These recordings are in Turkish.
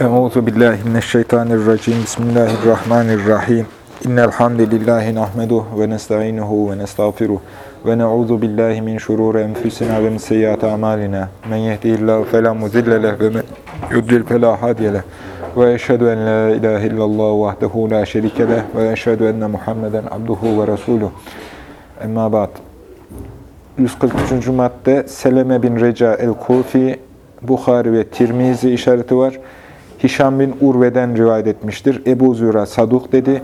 Euzu billahi mineşşeytanirracim. Bismillahirrahmanirrahim. İnnel hamdelellahi nahmeduhu ve nestainuhu ve nestağfiruh ve na'udzu billahi min şururi enfusina ve min seyyiati amalina. Men yehdihillahu fela mudille leh ve men yudlil fela hadiye leh. Ve eşhedü en la ilahe illallah vahdehu la şerike leh ve eşhedü enne Muhammeden abduhu ve resuluh. Emma ba'd. 143. madde Seleme bin Reca el-Kufi Bukhari ve Tirmizi işareti var. Hişam bin Urve'den rivayet etmiştir. Ebu Züra Saduk dedi.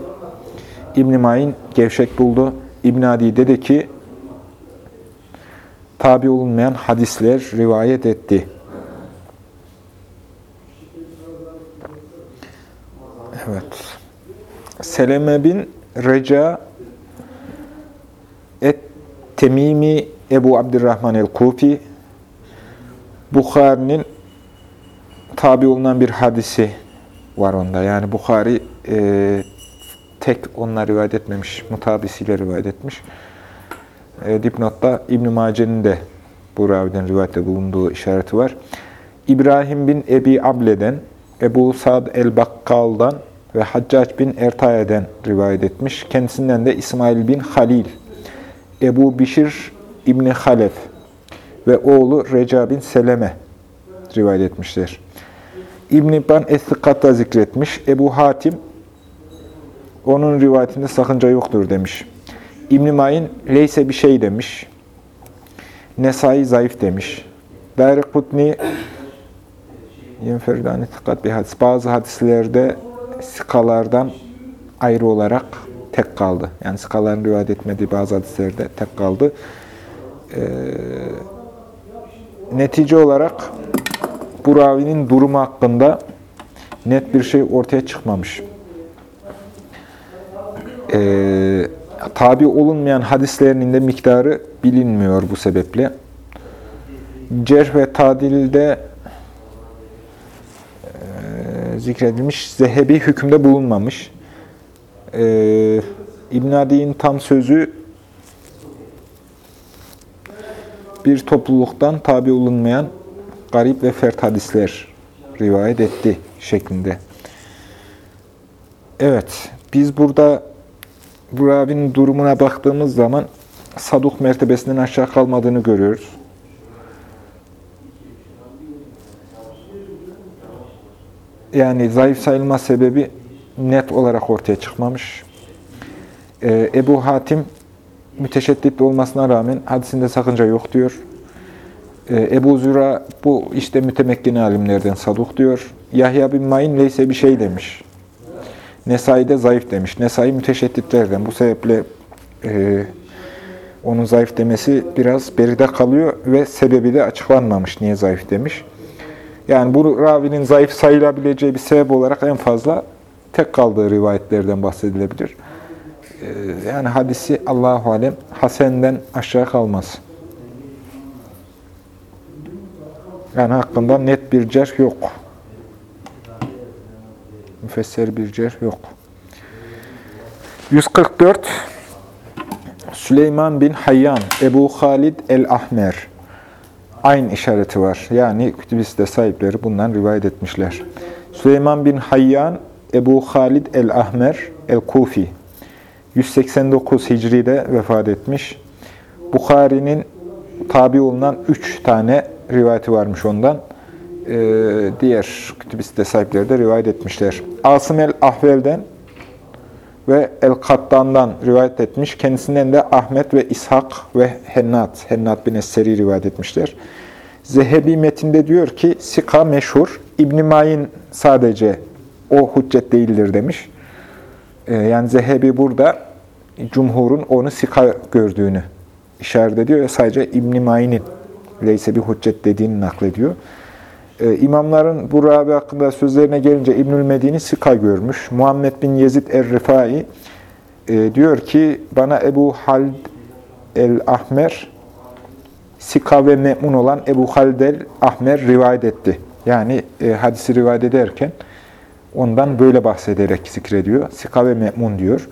İbn-i Mayin gevşek buldu. İbn Adi dedi ki, tabi olunmayan hadisler rivayet etti. Evet. Seleme bin Reca et-Temimi Ebu Abdurrahman el-Kufi Bukhari'nin tabi olunan bir hadisi var onda. Yani Bukhari e, tek onunla rivayet etmemiş, mutabisiyle rivayet etmiş. E, dipnotta İbn-i Mace'nin de bu raviden rivayette bulunduğu işareti var. İbrahim bin Ebi Able'den, Ebu Sad el-Bakkal'dan ve Haccac bin Ertaye'den rivayet etmiş. Kendisinden de İsmail bin Halil, Ebu Bişir İbni Halef ve oğlu Reca bin Seleme rivayet etmişler. İbn-i İbban Es-Sıkkat'ta zikretmiş. Ebu Hatim, onun rivayetinde sakınca yoktur demiş. İbn-i Mayin, leyse bir şey demiş. Nesai zayıf demiş. Dairikutni, Yenferdani Sıkkat bir hadis. Bazı hadislerde sikalardan ayrı olarak tek kaldı. Yani sikaların rivayet etmediği bazı hadislerde tek kaldı. Ee, netice olarak bu ravinin durumu hakkında net bir şey ortaya çıkmamış. Ee, tabi olunmayan hadislerinin de miktarı bilinmiyor bu sebeple. Cerh ve tadilde e, zikredilmiş, zehebi hükümde bulunmamış. Ee, İbn Adi'nin tam sözü bir topluluktan tabi olunmayan garip ve fert hadisler rivayet etti şeklinde. Evet, biz burada bu ravinin durumuna baktığımız zaman saduk mertebesinden aşağı kalmadığını görüyoruz. Yani zayıf sayılma sebebi net olarak ortaya çıkmamış. Ee, Ebu Hatim müteşedditli olmasına rağmen hadisinde sakınca yok diyor. Ee, Ebu Züra bu işte mütemekkin alimlerden saduk diyor. Yahya bin Mayin neyse bir şey demiş. Nesai de zayıf demiş. Nesai müteşedditlerden. Bu sebeple e, onun zayıf demesi biraz beride kalıyor ve sebebi de açıklanmamış niye zayıf demiş. Yani bu ravinin zayıf sayılabileceği bir sebep olarak en fazla tek kaldığı rivayetlerden bahsedilebilir. E, yani hadisi Allahu alem Hasen'den aşağı kalmaz. Yani hakkında net bir cerh yok. Müfesser bir cerh yok. 144 Süleyman bin Hayyan, Ebu Halid el-Ahmer. Aynı işareti var. Yani kütübiste sahipleri bundan rivayet etmişler. Süleyman bin Hayyan, Ebu Halid el-Ahmer el-Kufi. 189 Hicri'de vefat etmiş. Bukhari'nin tabi olunan üç tane rivayeti varmış ondan. Ee, diğer kütübiste sahipleri de rivayet etmişler. Asım el-Ahvel'den ve El-Kattan'dan rivayet etmiş. Kendisinden de Ahmet ve İshak ve Hennat, Hennat bin Esseri rivayet etmişler. Zehebi metinde diyor ki, Sika meşhur, İbn-i Mayin sadece o hüccet değildir demiş. Ee, yani Zehebi burada cumhurun onu Sika gördüğünü işaret ediyor sadece İbn-i Mayin'in Leyse bir hüccet dediğini naklediyor. Ee, imamların bu Rabi hakkında sözlerine gelince İbnül Medini Sika görmüş. Muhammed bin Yezid er-Rifai e, diyor ki bana Ebu Hald el-Ahmer Sika ve me'mun olan Ebu Hald el-Ahmer rivayet etti. Yani e, hadisi rivayet ederken ondan böyle bahsederek zikrediyor. Sika ve me'mun diyor.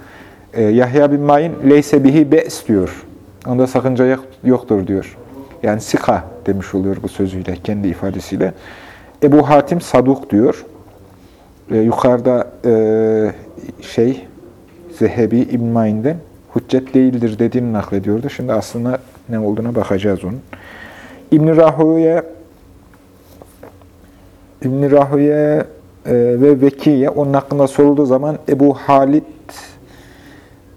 E, Yahya bin Mayin leyse bihi be's diyor. Onda sakınca yoktur diyor. Yani sika demiş oluyor bu sözüyle, kendi ifadesiyle. Ebu Hatim Saduk diyor. E, yukarıda e, şey Zehebi İbn Ma'in'den hüccet değildir dediğini naklediyordu. Şimdi aslında ne olduğuna bakacağız onun. İbn Rahuye İbn Rahuye e, ve Vekiye onun hakkında sorulduğu zaman Ebu Halid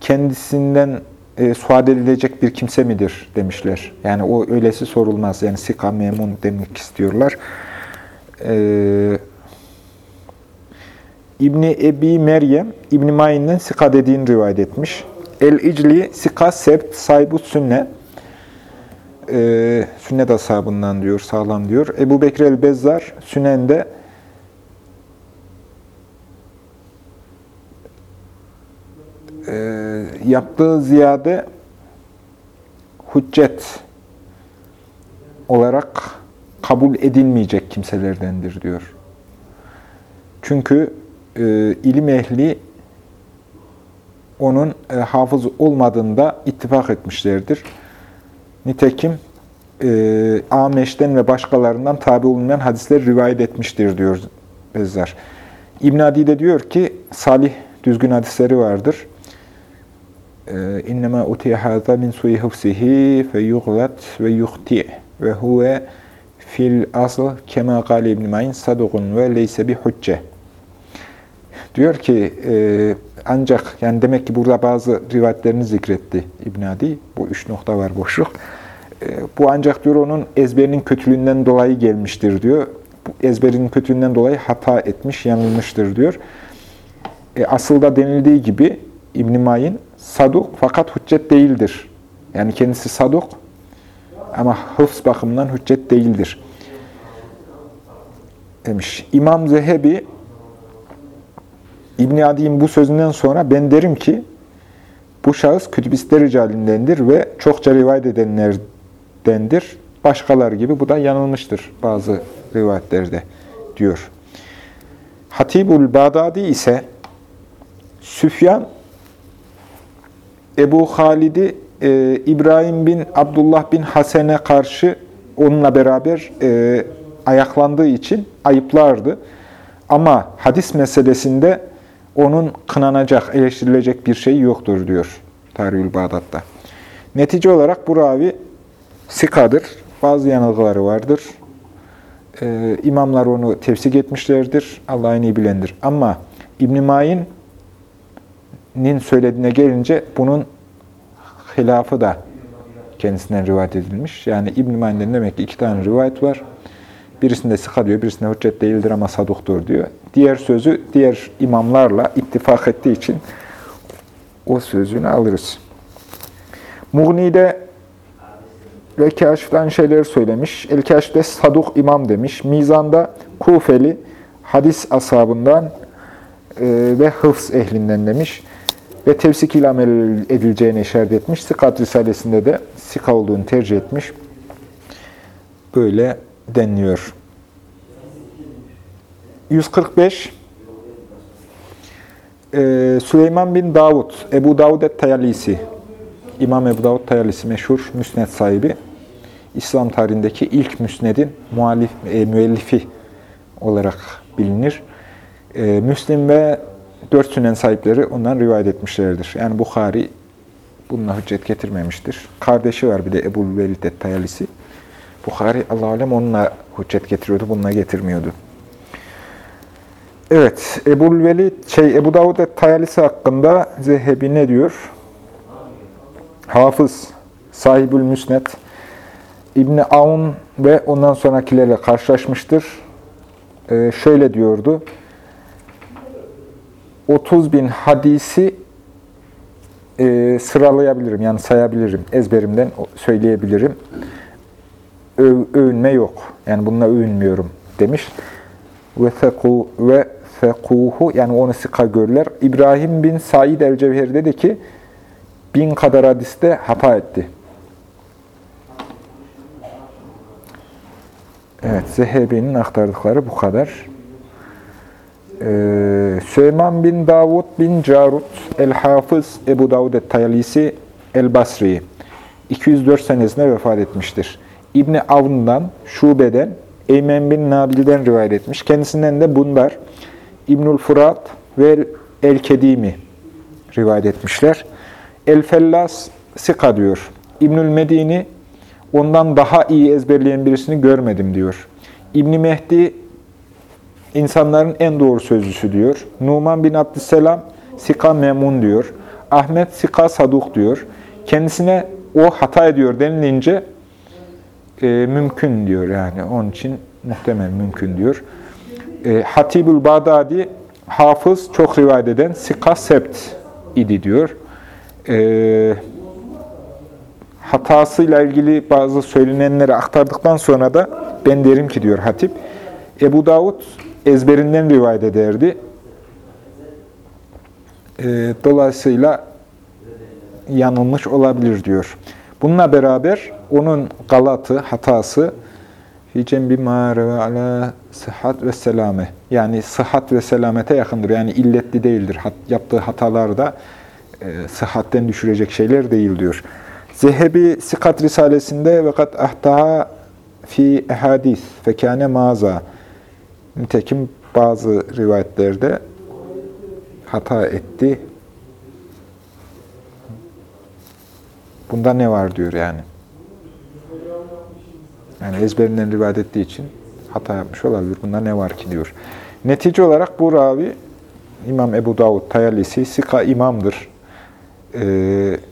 kendisinden e, sual edilecek bir kimse midir demişler. Yani o öylesi sorulmaz. Yani sika memun demek istiyorlar. E, İbni Ebi Meryem, İbni Mayin'den sika dediğini rivayet etmiş. El-İcli, sika, sebt, sahibu sünne. E, sünnet ashabından diyor, sağlam diyor. Ebu Bekir el-Bezzar, Sünen'de e, yaptığı ziyade hüccet olarak kabul edilmeyecek kimselerdendir diyor. Çünkü e, ilim ehli onun e, hafız olmadığında ittifak etmişlerdir. Nitekim e, Ameş'ten ve başkalarından tabi olunmayan hadisler rivayet etmiştir diyor Bezzar. İbn Adi de diyor ki salih düzgün hadisleri vardır. İnnemâ utiye hâzâ min suyi hıfsihi fe yuglat ve yuhti ve huve fil asl kema gâli ibn Ma'in sadugun ve leyse bi hucce. Diyor ki e, ancak yani demek ki burada bazı rivayetlerini zikretti İbn Adi. Bu üç nokta var boşluk. E, bu ancak diyor onun ezberinin kötülüğünden dolayı gelmiştir diyor. Bu ezberinin kötülüğünden dolayı hata etmiş, yanılmıştır diyor. E, asıl da denildiği gibi İbn Ma'in saduk fakat hüccet değildir. Yani kendisi saduk ama hıfz bakımından hüccet değildir. Demiş. İmam Zehebi İbn Adi'nin bu sözünden sonra ben derim ki bu şahıs kütübistler ricalindendir ve çokça rivayet edenlerdendir. Başkalar gibi bu da yanılmıştır bazı rivayetlerde diyor. Hatibul Bağdadi ise Süfyan Ebu Halid'i e, İbrahim bin Abdullah bin Hasen'e karşı onunla beraber e, ayaklandığı için ayıplardı. Ama hadis meselesinde onun kınanacak, eleştirilecek bir şey yoktur diyor Tarihül Bağdat'ta. Netice olarak bu ravi sikadır. Bazı yanılgıları vardır. Ee, imamlar onu tefsik etmişlerdir. Allah en iyi bilendir. Ama İbn-i Ma'in'in söylediğine gelince bunun hilafı da kendisinden rivayet edilmiş. Yani İbn-i demek ki iki tane rivayet var. Birisinde sıka diyor, birisinde hüccet değildir ama saduktur diyor. Diğer sözü diğer imamlarla ittifak ettiği için o sözünü alırız. Mughni'de ve Kaşif'ten şeyleri söylemiş. El-Kaşif'te Saduk imam demiş. Mizan'da Kufeli hadis ashabından e, ve hıfz ehlinden demiş. Ve tevsik ile amel edileceğine işaret etmiş. Sikat Risalesi'nde de sika olduğunu tercih etmiş. Böyle deniliyor. 145 ee, Süleyman bin Davud, Ebu Davud et-Tayalisi, İmam Ebu Davud Tayalisi meşhur müsned sahibi. İslam tarihindeki ilk müsnedin muhalif, e, müellifi olarak bilinir. E, Müslim ve dört sünen sahipleri ondan rivayet etmişlerdir. Yani Bukhari bununla hüccet getirmemiştir. Kardeşi var bir de Ebu Velid et-Tayalisi. Bukhari Allah alem onunla hüccet getiriyordu, bununla getirmiyordu. Evet, Ebu Velid, şey, Ebu Davud et-Tayalisi hakkında Zehebi ne diyor? Hafız, sahibül müsnet, İbni Aun ve ondan sonrakilerle karşılaşmıştır. Ee, şöyle diyordu, 30 bin hadisi e, sıralayabilirim, yani sayabilirim, ezberimden söyleyebilirim öv, övünme yok. Yani bununla övünmüyorum demiş. Ve feku ve fekuhu yani onu sıka görürler. İbrahim bin Said el-Cevheri dedi ki bin kadar hadiste hata etti. Evet, Zehebi'nin aktardıkları bu kadar. Ee, Süleyman bin Davud bin Carut el-Hafız Ebu Davud et-Tayalisi el-Basri 204 senesinde vefat etmiştir. İbni Avn'dan, Şube'den, Eymen bin Nabil'den rivayet etmiş. Kendisinden de Bundar, İbnül Fırat ve El-Kedimi rivayet etmişler. El-Fellas Sika diyor. İbnül Medini ondan daha iyi ezberleyen birisini görmedim diyor. İbni Mehdi insanların en doğru sözlüsü diyor. Numan bin Abdüsselam Sika Memun diyor. Ahmet Sika Saduk diyor. Kendisine o hata ediyor denilince e, mümkün diyor yani. Onun için muhtemel mümkün diyor. E, Hatibül Bağdadi hafız çok rivayet eden Sika Sept idi diyor. E, hatasıyla ilgili bazı söylenenleri aktardıktan sonra da ben derim ki diyor Hatip, Ebu Davud ezberinden rivayet ederdi. E, dolayısıyla yanılmış olabilir diyor. Bununla beraber onun galatı, hatası Hicem bir mağara ala sıhhat ve selame. Yani sıhhat ve selamete yakındır. Yani illetli değildir. Hat, yaptığı hatalar da e, sıhhatten düşürecek şeyler değil diyor. Zehebi Sikat Risalesinde ve kat ahtaha fi ehadis fekâne maza. Nitekim bazı rivayetlerde hata etti. Bunda ne var diyor yani. Yani ezberinden rivayet ettiği için hata yapmış olabilir. Bunda ne var ki diyor. Netice olarak bu ravi İmam Ebu Davud Tayalisi Sika imamdır. Ee,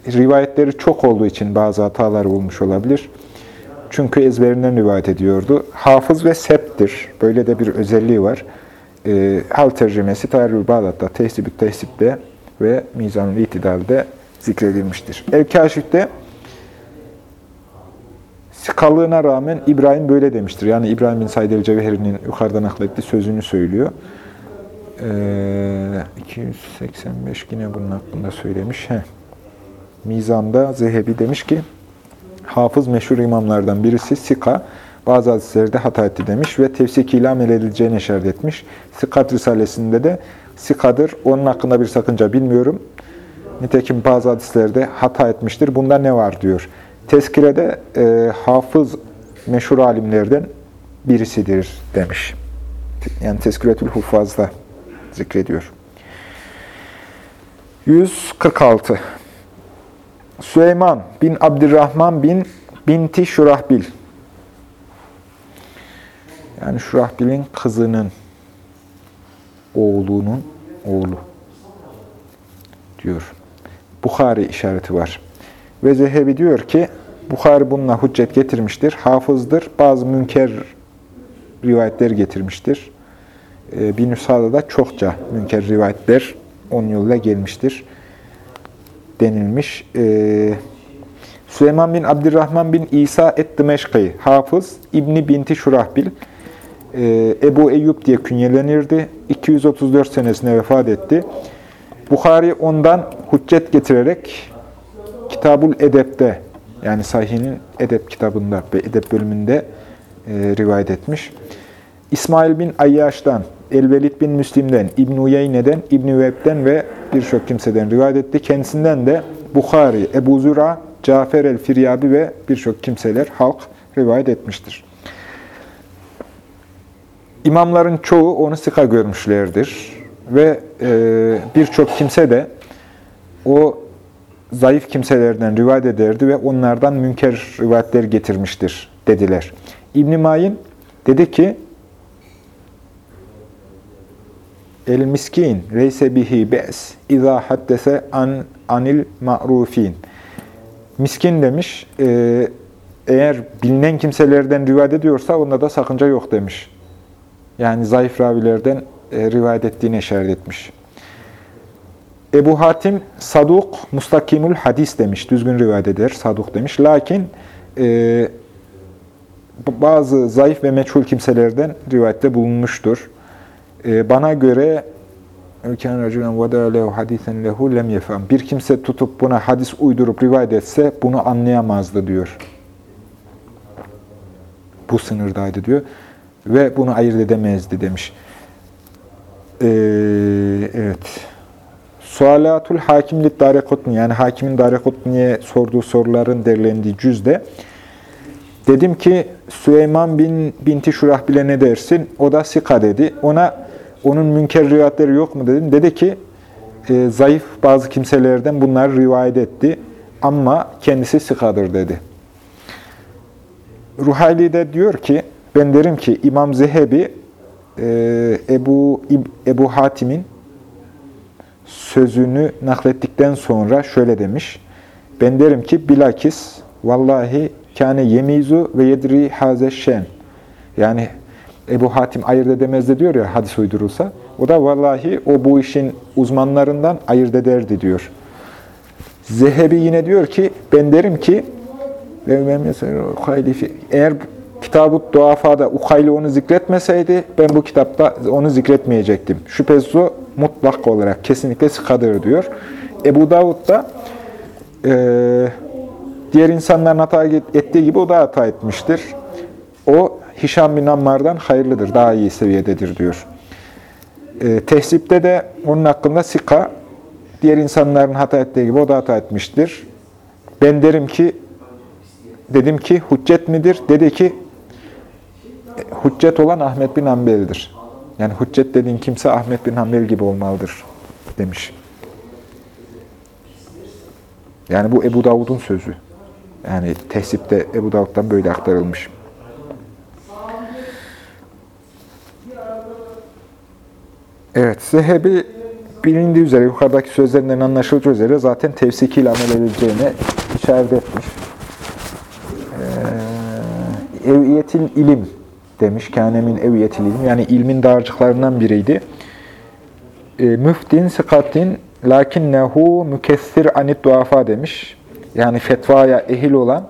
rivayetleri çok olduğu için bazı hatalar bulmuş olabilir. Çünkü ezberinden rivayet ediyordu. Hafız ve septir. Böyle de bir özelliği var. Ee, hal tercümesi Tarih-ül Bağdat'ta, Tehsib-ü Tehsib'de ve Mizan-ül İtidal'de zikredilmiştir. El-Kaşif'te Sıkalığına rağmen İbrahim böyle demiştir. Yani İbrahim bin Said el-Cevheri'nin yukarıdan naklettiği sözünü söylüyor. Ee, 285 yine bunun hakkında söylemiş. Heh. Mizan'da Zehebi demiş ki, hafız meşhur imamlardan birisi Sika, bazı hadislerde hata etti demiş ve tefsikiyle amel edileceğini işaret etmiş. Sikat Risalesi'nde de Sika'dır, onun hakkında bir sakınca bilmiyorum. Nitekim bazı hadislerde hata etmiştir. Bunda ne var diyor. Tezkirede e, hafız meşhur alimlerden birisidir demiş. Yani Tezkiretül Huffaz'da zikrediyor. 146 Süleyman bin Abdurrahman bin binti Şurahbil yani Şurahbil'in kızının oğlunun oğlu diyor. Bukhari işareti var. Ve Zehebi diyor ki, Bukhari bununla hüccet getirmiştir, hafızdır, bazı münker rivayetler getirmiştir. E, bin Nüsha'da da çokça münker rivayetler on yolla gelmiştir denilmiş. E, Süleyman bin Abdurrahman bin İsa et-Dimeşki, hafız, İbni binti Şurahbil, e, Ebu Eyyub diye künyelenirdi. 234 senesinde vefat etti. Bukhari ondan hüccet getirerek Kitabul Edep'te yani Sahih'in Edep kitabında ve Edep bölümünde e, rivayet etmiş. İsmail bin Ayyaş'tan, Elvelid bin Müslim'den, İbn-i Uyeyne'den, İbn-i Veb'den ve birçok kimseden rivayet etti. Kendisinden de Bukhari, Ebu Züra, Cafer el-Firyabi ve birçok kimseler, halk rivayet etmiştir. İmamların çoğu onu sıka görmüşlerdir. Ve e, birçok kimse de o zayıf kimselerden rivayet ederdi ve onlardan münker rivayetler getirmiştir dediler. İbn-i Mayin dedi ki, El miskin reyse bihi be's izâ haddese an anil ma'rufin. Miskin demiş, e, eğer bilinen kimselerden rivayet ediyorsa onda da sakınca yok demiş. Yani zayıf ravilerden e, rivayet ettiğini işaret etmiş. Ebu Hatim saduk mustakimul hadis demiş. Düzgün rivayet eder. Saduk demiş. Lakin e, bazı zayıf ve meçhul kimselerden rivayette bulunmuştur. E, bana göre hadisen lehu lem yefam. Bir kimse tutup buna hadis uydurup rivayet etse bunu anlayamazdı diyor. Bu sınırdaydı diyor. Ve bunu ayırt edemezdi demiş. Ee, evet. Sualatul Hakimlit Darekutni yani hakimin Darekutni'ye sorduğu soruların derlendiği cüzde dedim ki Süleyman bin binti Şurahbil'e ne dersin? O da Sika dedi. Ona onun münker rivayetleri yok mu dedim. Dedi ki e, zayıf bazı kimselerden bunları rivayet etti ama kendisi sıkadır dedi. Ruhayli de diyor ki ben derim ki İmam Zehebi e, Ebu, Ebu Hatim'in sözünü naklettikten sonra şöyle demiş. Ben derim ki bilakis vallahi kâne yemizu ve yedri hazeşşen. Yani Ebu Hatim ayırt edemez de diyor ya hadis uydurulsa. O da vallahi o bu işin uzmanlarından ayırt ederdi diyor. Zehebi yine diyor ki ben derim ki eğer Kitab-ı Duafa'da Ukayli onu zikretmeseydi ben bu kitapta onu zikretmeyecektim. Şüphesiz o mutlak olarak kesinlikle sıkadır diyor. Ebu Davud da e, diğer insanların hata ettiği gibi o da hata etmiştir. O Hişam bin Ammar'dan hayırlıdır, daha iyi seviyededir diyor. E, tehsipte de onun hakkında Sika, diğer insanların hata ettiği gibi o da hata etmiştir. Ben derim ki, dedim ki hüccet midir? Dedi ki, hüccet olan Ahmet bin Hanbel'dir. Yani hüccet dediğin kimse Ahmet bin Hanbel gibi olmalıdır demiş. Yani bu Ebu Davud'un sözü. Yani tehsipte Ebu Davud'dan böyle aktarılmış. Evet, Zehebi bilindiği üzere, yukarıdaki sözlerinden anlaşılacağı üzere zaten tevsikiyle amel edileceğine işaret etmiş. Ee, eviyetil ilim demiş. Kânemin eviyetil ilim. Yani ilmin dağarcıklarından biriydi. E, müftin, sıkatin, lakinnehu mükessir anit duafa demiş. Yani fetvaya ehil olan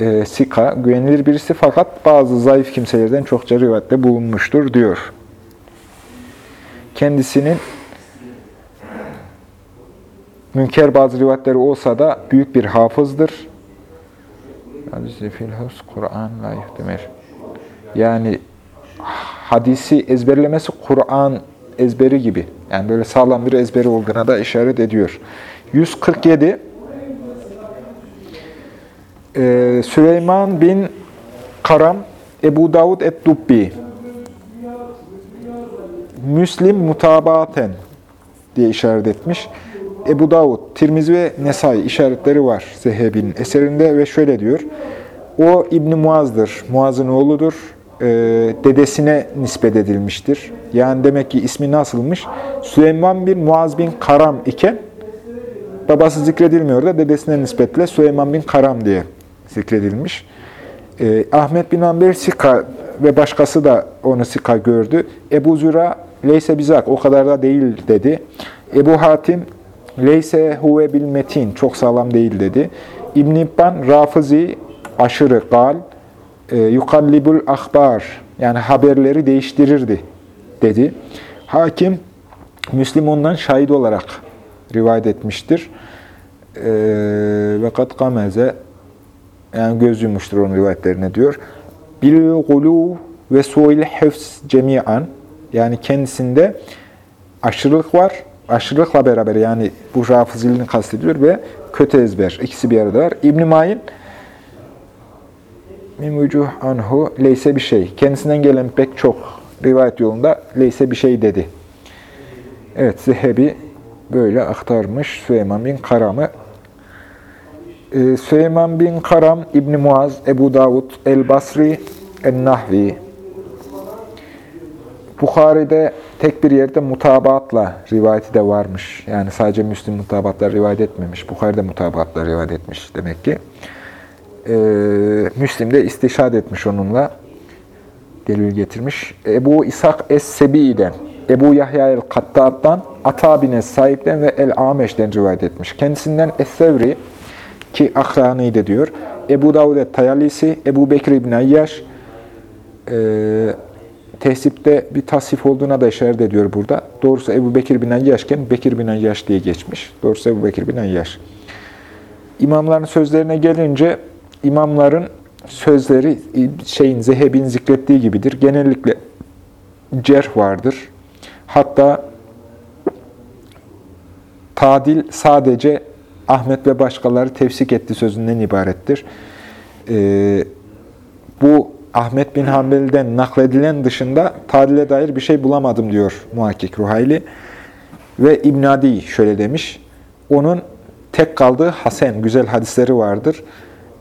e, sika, güvenilir birisi fakat bazı zayıf kimselerden çokça rivayette bulunmuştur diyor. Kendisinin münker bazı rivayetleri olsa da büyük bir hafızdır. Kur'an. Yani hadisi ezberlemesi Kur'an ezberi gibi. Yani böyle sağlam bir ezberi olduğuna da işaret ediyor. 147 ee, Süleyman bin Karam Ebu Davud et-Dubbi Müslim mutabaten diye işaret etmiş. Ebu Davud, Tirmizi ve Nesai işaretleri var Zehebi'nin eserinde ve şöyle diyor. O İbni Muaz'dır. Muaz'ın oğludur e, dedesine nispet edilmiştir. Yani demek ki ismi nasılmış? Süleyman bin Muaz bin Karam iken babası zikredilmiyor da dedesine nispetle Süleyman bin Karam diye zikredilmiş. E, Ahmet bin Amber Sika ve başkası da onu Sika gördü. Ebu Züra Leyse bizak o kadar da değil dedi. Ebu Hatim Leyse huve bil metin çok sağlam değil dedi. İbn İbban Rafizi aşırı gal e, yukallibul ahbar yani haberleri değiştirirdi dedi. Hakim Müslim ondan şahit olarak rivayet etmiştir. E, ve kat kameze yani göz yummuştur onun rivayetlerine diyor. Bil gulu ve suil hefs cemiyan yani kendisinde aşırılık var. Aşırılıkla beraber yani bu rafızilini kastediyor ve kötü ezber. ikisi bir arada var. İbn-i Mayin min anhu leyse bir şey. Kendisinden gelen pek çok rivayet yolunda leyse bir şey dedi. Evet, Zehebi böyle aktarmış Süleyman bin Karam'ı. Ee, Süleyman bin Karam, İbn Muaz, Ebu Davud, El-Basri, El-Nahvi. Bukhari'de tek bir yerde mutabatla rivayeti de varmış. Yani sadece Müslim mutabatla rivayet etmemiş. Bukhari'de mutabatla rivayet etmiş demek ki e, Müslim de istişad etmiş onunla. Delil getirmiş. Ebu İshak Es-Sebi'den, Ebu Yahya el-Kattat'tan, Ata bin ve El-Ameş'ten rivayet etmiş. Kendisinden Es-Sevri ki akranıydı diyor. Ebu Davud et-Tayalisi, Ebu Bekir ibn Ayyaş, e, tehsipte bir tasif olduğuna da işaret ediyor burada. Doğrusu Ebu Bekir bin Ayyaşken Bekir bin Ayyaş diye geçmiş. Doğrusu Ebu Bekir bin Ayyaş. İmamların sözlerine gelince imamların sözleri şeyin Zeheb'in zikrettiği gibidir. Genellikle cerh vardır. Hatta tadil sadece Ahmet ve başkaları tefsik etti sözünden ibarettir. Ee, bu Ahmet bin Hanbel'den nakledilen dışında tadile dair bir şey bulamadım diyor muhakkik Ruhayli. Ve İbn Adi şöyle demiş. Onun tek kaldığı Hasan, güzel hadisleri vardır.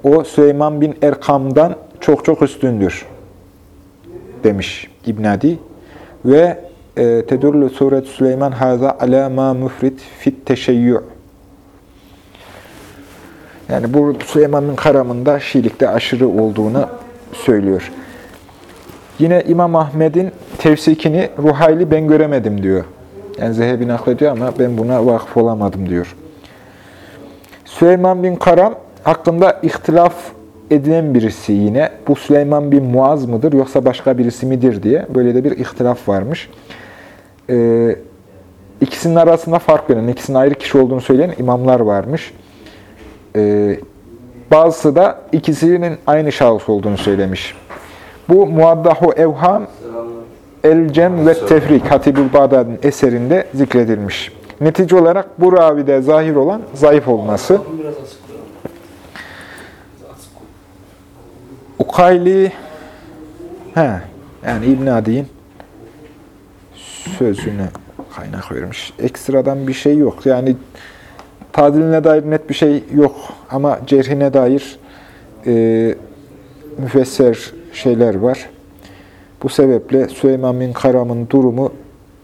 O Süleyman bin Erkam'dan çok çok üstündür demiş İbn Adi. Ve e, Tedurlu Suret Süleyman haza ala ma mufrit fit teşeyyü. Yani bu Süleyman bin Karam'ın Şiilikte aşırı olduğunu söylüyor. Yine İmam Ahmed'in tevsikini Ruhayli ben göremedim diyor. Yani Zehebi naklediyor ama ben buna vakıf olamadım diyor. Süleyman bin Karam hakkında ihtilaf edilen birisi yine. Bu Süleyman bin Muaz mıdır yoksa başka birisi midir diye böyle de bir ihtilaf varmış. Ee, ikisinin arasında fark veren, ikisinin ayrı kişi olduğunu söyleyen imamlar varmış. Ee, bazısı da ikisinin aynı şahıs olduğunu söylemiş. Bu Muaddahu Evham El-Cem ve Tefrik Hatibül Bağdadi'nin eserinde zikredilmiş. Netice olarak bu ravide zahir olan zayıf olması. Ukayli he, yani İbn Adi'nin sözünü kaynak vermiş. Ekstradan bir şey yok. Yani tadiline dair net bir şey yok ama cerhine dair e, müfesser şeyler var. Bu sebeple Süleyman bin Karam'ın durumu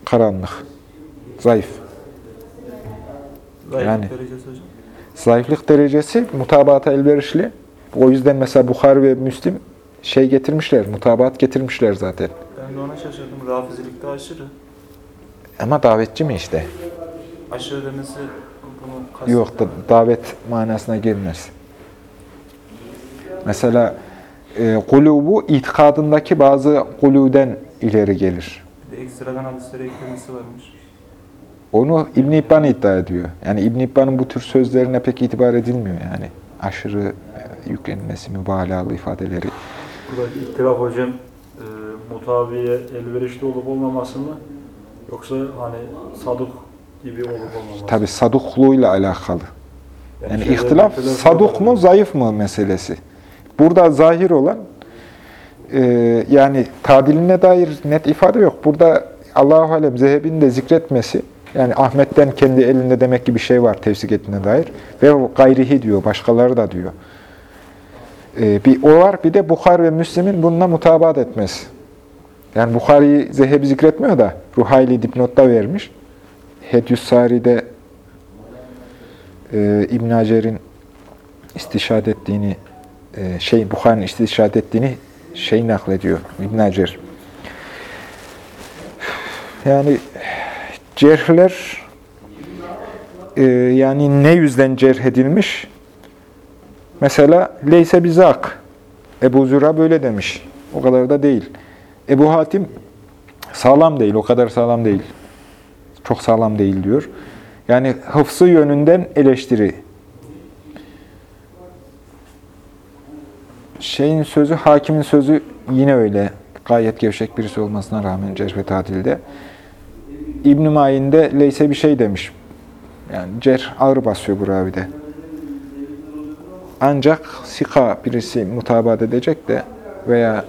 karanlık, zayıf. Zayıf Yani. derecesi hocam. Zayıflık derecesi mutabata elverişli. O yüzden mesela Bukhari ve Müslim şey getirmişler, mutabat getirmişler zaten. Ben de ona şaşırdım. Rafizilikte aşırı. Ama davetçi mi işte? Aşırı demesi Yok da davet manasına gelmez. Mesela e, kulubu itikadındaki bazı kuluden ileri gelir. Bir de ekstradan hadislere eklemesi varmış. Onu İbn İbban iddia ediyor. Yani İbn İbban'ın bu tür sözlerine pek itibar edilmiyor yani. Aşırı e, yüklenmesi, mübalağalı ifadeleri. Buradaki ihtilaf hocam e, mutabiye elverişli olup olmaması mı? Yoksa hani saduk gibi olup olmaması Tabi sadukluğuyla alakalı. Yani şeyler ihtilaf saduk mu zayıf mı meselesi. Burada zahir olan e, yani tadiline dair net ifade yok. Burada Allahu alem Zehebi'nin de zikretmesi yani Ahmet'ten kendi elinde demek ki bir şey var tefsik ettiğine dair ve o gayrihi diyor, başkaları da diyor. E, bir o var bir de Bukhar ve Müslim'in bununla mutabat etmesi. Yani Bukhari'yi Zehebi zikretmiyor da Ruhayli dipnotta vermiş. Hedyus Sari'de e, İbn Hacer'in istişhad ettiğini, e, şey Bukhari'nin istişhad ettiğini şey naklediyor İbn Hacer. Yani cerhler e, yani ne yüzden cerh edilmiş? Mesela Leyse bizak. Ebu Züra böyle demiş. O kadar da değil. Ebu Hatim sağlam değil, o kadar sağlam değil. Çok sağlam değil diyor. Yani hıfzı yönünden eleştiri. Şeyin sözü, hakimin sözü yine öyle. Gayet gevşek birisi olmasına rağmen cerh tadilde. İbn-i Mayin'de Leyse bir şey demiş. Yani cerh ağır basıyor bu ravide. Ancak sika birisi mutabat edecek de veya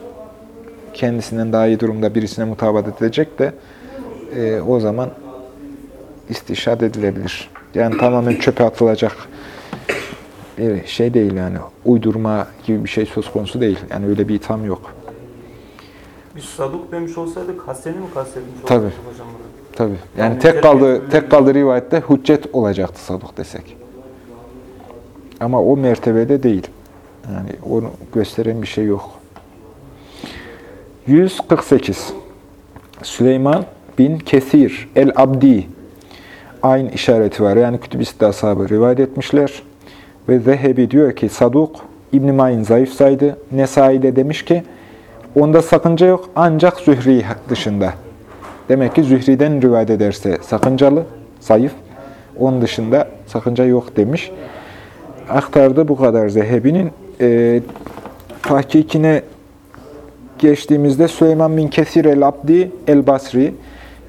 kendisinden daha iyi durumda birisine mutabat edecek de e, o zaman istişad edilebilir. Yani tamamen çöpe atılacak bir şey değil yani. Uydurma gibi bir şey söz konusu değil. Yani öyle bir itham yok. Biz saduk demiş olsaydık Hasen'i mi kastetmiş Tabii. olsaydık hocam burada? Tabii. Yani Yani tek öyle tek kaldığı rivayette hüccet olacaktı saduk desek. Ama o mertebede değil. Yani onu gösteren bir şey yok. 148. Süleyman bin Kesir el-Abdi aynı işareti var. Yani kütüb-i ashabı rivayet etmişler. Ve Zehebi diyor ki Saduk İbn Mayn zayıf saydı. Nesai de demiş ki onda sakınca yok ancak Zühri dışında. Demek ki Zühri'den rivayet ederse sakıncalı, zayıf. Onun dışında sakınca yok demiş. Aktardı bu kadar Zehebi'nin. E, tahkikine geçtiğimizde Süleyman bin Kesir el-Abdi el-Basri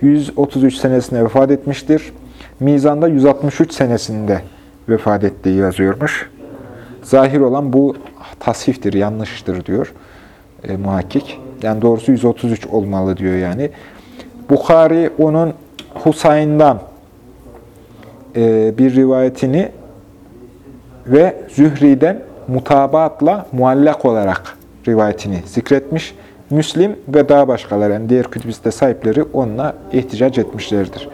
133 senesinde vefat etmiştir. Mizan'da 163 senesinde vefat ettiği yazıyormuş. Zahir olan bu tasiftir, yanlıştır diyor. e, muhakkik. Yani doğrusu 133 olmalı diyor yani. Bukhari onun Husayn'dan e, bir rivayetini ve Zühri'den mutabaatla muallak olarak rivayetini zikretmiş. Müslim ve daha başkaları, yani diğer kütübiste sahipleri onunla ihticac etmişlerdir.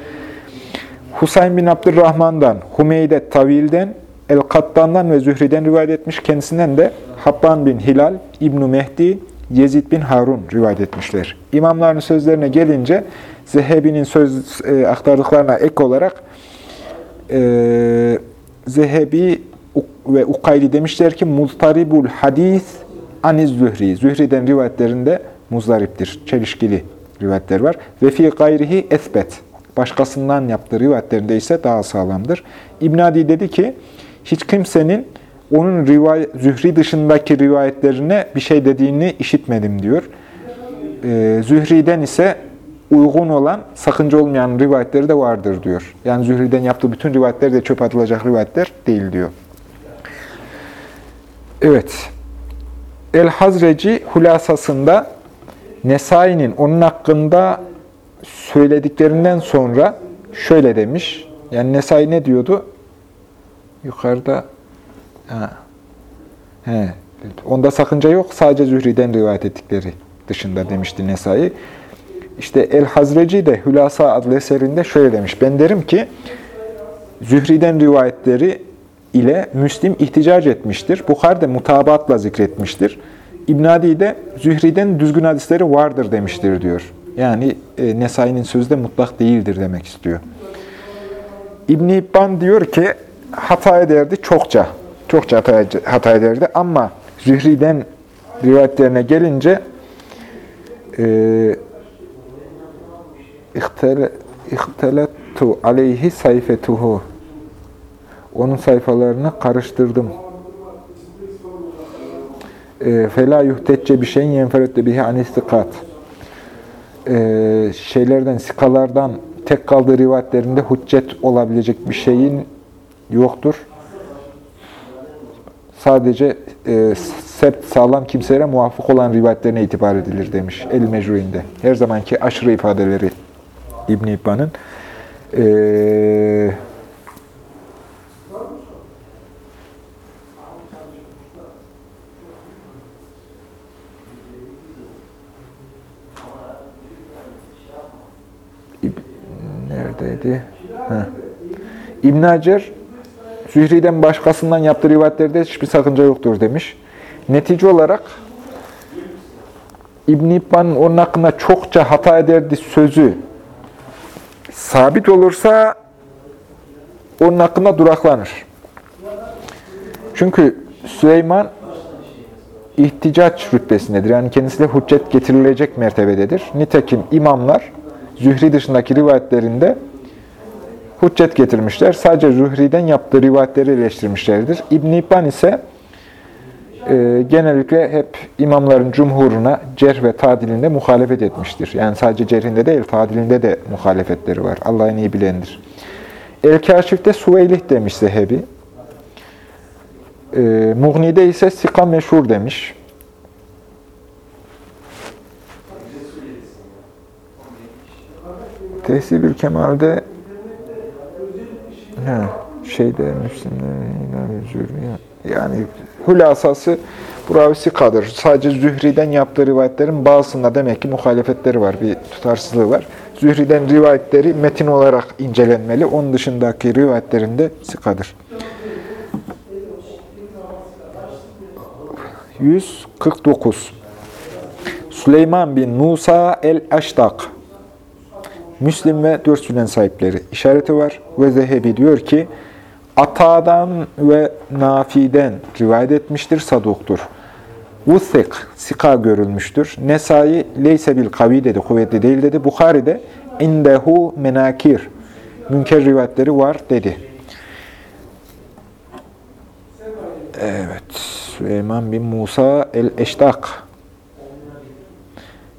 Husayn bin Abdurrahman'dan, Hümeyde Tavil'den, El-Kattan'dan ve Zühri'den rivayet etmiş. Kendisinden de Habban bin Hilal, İbn Mehdi, Yezid bin Harun rivayet etmişler. İmamların sözlerine gelince Zehebi'nin söz e, aktardıklarına ek olarak e, Zehebi ve Ukayli demişler ki Multaribul hadis aniz Zühri. Zühri'den rivayetlerinde muzdariptir. Çelişkili rivayetler var. Ve fi gayrihi esbet. Başkasından yaptığı rivayetlerinde ise daha sağlamdır. İbn Adi dedi ki hiç kimsenin onun rivayet, Zühri dışındaki rivayetlerine bir şey dediğini işitmedim diyor. Ee, Zühri'den ise uygun olan, sakınca olmayan rivayetleri de vardır diyor. Yani Zühri'den yaptığı bütün rivayetler de çöp atılacak rivayetler değil diyor. Evet. El-Hazreci hulasasında Nesai'nin onun hakkında söylediklerinden sonra şöyle demiş. Yani Nesai ne diyordu? Yukarıda ha. He. Onda sakınca yok. Sadece Zühri'den rivayet ettikleri dışında demişti Nesai. İşte El-Hazreci de Hülasa adlı eserinde şöyle demiş. Ben derim ki Zühri'den rivayetleri ile Müslim ihticac etmiştir. Bukhari de mutabatla zikretmiştir. İbn Adi de Zühri'den düzgün hadisleri vardır demiştir diyor. Yani e, Nesai'nin sözü de mutlak değildir demek istiyor. İbn İbban diyor ki hata ederdi çokça. Çokça hata, hata ederdi ama Zühri'den rivayetlerine gelince e, İhtelettu aleyhi sayfetuhu onun sayfalarını karıştırdım. Fela yuhtecce bir şeyin yenferette bihi anistikat. Şeylerden, sikalardan tek kaldığı rivayetlerinde hüccet olabilecek bir şeyin yoktur. Sadece e, sept sağlam kimselere muvafık olan rivayetlerine itibar edilir demiş El-Mecru'inde. Her zamanki aşırı ifadeleri İbn-i İbban'ın. Eee neredeydi? Heh. İbn Hacer Zühri'den başkasından yaptığı rivayetlerde hiçbir sakınca yoktur demiş. Netice olarak İbn-i İbban'ın onun hakkında çokça hata ederdi sözü sabit olursa onun hakkında duraklanır. Çünkü Süleyman ihticaç rütbesindedir. Yani kendisine hüccet getirilecek mertebededir. Nitekim imamlar Zühri dışındaki rivayetlerinde hüccet getirmişler. Sadece Zühri'den yaptığı rivayetleri eleştirmişlerdir. İbn-i İbban ise e, genellikle hep imamların cumhuruna cerh ve tadilinde muhalefet etmiştir. Yani sadece cerhinde değil, tadilinde de muhalefetleri var. Allah en iyi bilendir. El-Kaşif'te Suveylih demiş Zehebi. E, Mughni'de ise Sika meşhur demiş. Tehsibül Kemal'de he, şeyde Müslim'de yani hülasası bu ravisi kadır. Sadece Zühri'den yaptığı rivayetlerin bazısında demek ki muhalefetleri var, bir tutarsızlığı var. Zühri'den rivayetleri metin olarak incelenmeli. Onun dışındaki rivayetlerinde sikadır. 149 Süleyman bin Musa el-Eştak Müslim ve dört sünen sahipleri işareti var. Ve Zehebi diyor ki, Ata'dan ve Nafi'den rivayet etmiştir, saduktur. Vusik, sika görülmüştür. Nesai, leyse bil kavi dedi, kuvvetli değil dedi. Bukhari'de, indehu menakir, münker rivayetleri var dedi. Evet, Süleyman bin Musa el-Eştak.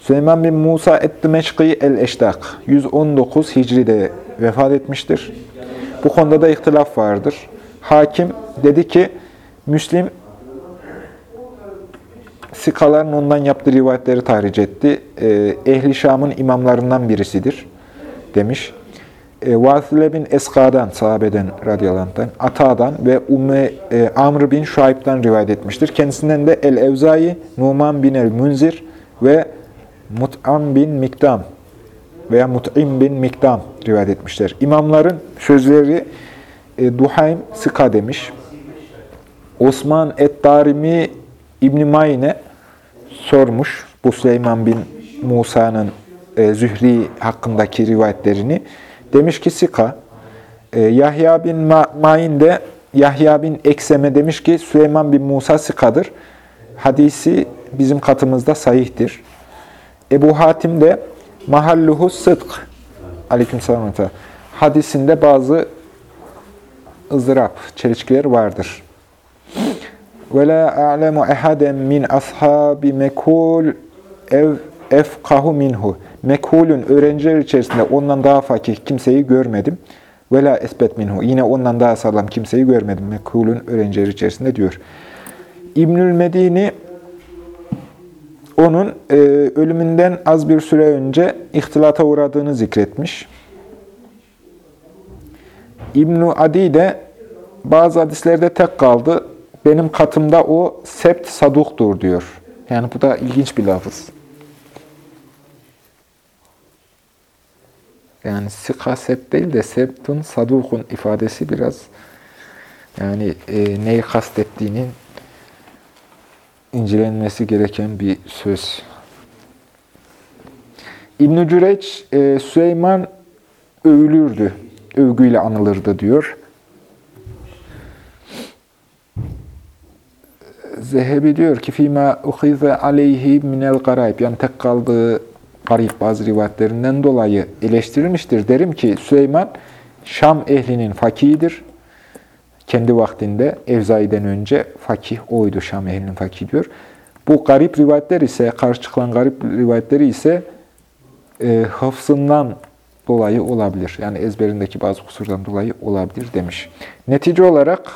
Süleyman bin Musa et-Dimeşki el-Eştak 119 Hicri'de vefat etmiştir. Bu konuda da ihtilaf vardır. Hakim dedi ki Müslim sikaların ondan yaptığı rivayetleri tahric etti. E, Ehli Şam'ın imamlarından birisidir demiş. E, Vasile bin Eska'dan, sahabeden radıyallahu anh'tan, Ata'dan ve Umme, e, Amr bin Şuayb'dan rivayet etmiştir. Kendisinden de El-Evzai, Numan bin el-Münzir ve Mut'am bin Mikdam veya Mut'im bin Mikdam rivayet etmişler. İmamların sözleri e, Duhaym Sıka demiş. Osman et-Darimi İbn-i Mayne sormuş bu Süleyman bin Musa'nın e, Zühri hakkındaki rivayetlerini. Demiş ki Sika. E, Yahya bin Ma Mayin de Yahya bin Ekseme demiş ki Süleyman bin Musa Sika'dır. Hadisi bizim katımızda sahihtir. Ebu Hatim de Mahalluhu Sıdk Aleykümselam. Hadisinde bazı ızdırap, çelişkiler vardır. Ve la a'lemu ehaden min ashabi mekul ev efkahu minhu. Mekulün öğrenciler içerisinde ondan daha fakih kimseyi görmedim. Ve la esbet minhu. Yine ondan daha sağlam kimseyi görmedim. Mekulün öğrenciler içerisinde diyor. İbnül Medini onun e, ölümünden az bir süre önce ihtilata uğradığını zikretmiş. İbn-i Adi de bazı hadislerde tek kaldı. Benim katımda o sept saduktur diyor. Yani bu da ilginç bir lafız. Yani sika sept değil de septun sadukun ifadesi biraz yani e, neyi kastettiğinin incelenmesi gereken bir söz. İbn-i Cüreç, e, Süleyman övülürdü, övgüyle anılırdı diyor. Zehebi diyor ki fîmâ uhize aleyhi minel garayb yani tek kaldığı garip bazı rivayetlerinden dolayı eleştirilmiştir. Derim ki Süleyman Şam ehlinin fakihidir. Kendi vaktinde Evzai'den önce fakih oydu Şam ehlinin fakih diyor. Bu garip rivayetler ise, karşı çıkılan garip rivayetleri ise e, hafızından dolayı olabilir. Yani ezberindeki bazı kusurdan dolayı olabilir demiş. Netice olarak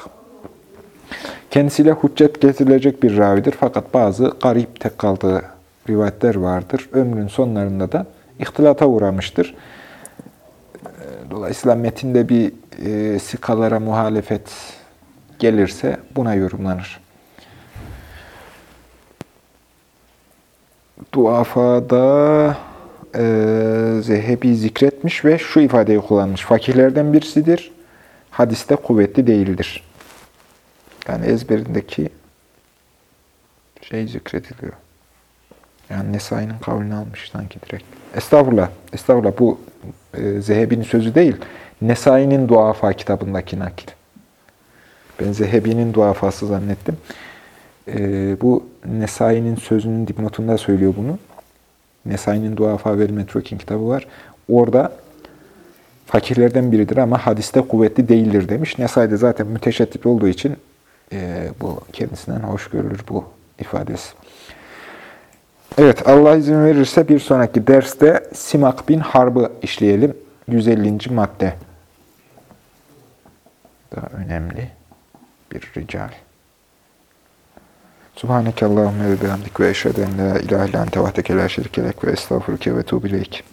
kendisiyle hüccet getirilecek bir ravidir. Fakat bazı garip tek kaldığı rivayetler vardır. Ömrün sonlarında da ihtilata uğramıştır. Dolayısıyla metinde bir e, sikalara muhalefet gelirse buna yorumlanır. Duafada e, Zehebi zikretmiş ve şu ifadeyi kullanmış. Fakirlerden birisidir. Hadiste kuvvetli değildir. Yani ezberindeki şey zikrediliyor. Yani Nesai'nin kavlini almış sanki direkt. Estağfurullah. Estağfurullah. Bu e, Zehebi'nin sözü değil. Nesai'nin duafa kitabındaki nakil. Ben Zehebi'nin duafası zannettim. E, bu Nesai'nin sözünün dipnotunda söylüyor bunu. Nesai'nin duafa ve Metrokin kitabı var. Orada fakirlerden biridir ama hadiste kuvvetli değildir demiş. Nesai de zaten müteşeddit olduğu için e, bu kendisinden hoş görülür bu ifadesi. Evet, Allah izin verirse bir sonraki derste Simak bin Harb'ı işleyelim. 150. madde. Daha önemli bir rical. Subhaneke Allahümme ve bihamdik ve eşhedü en la ilahe illa ente vahdeke la şerikelek ve estağfurüke ve tuğbileyk.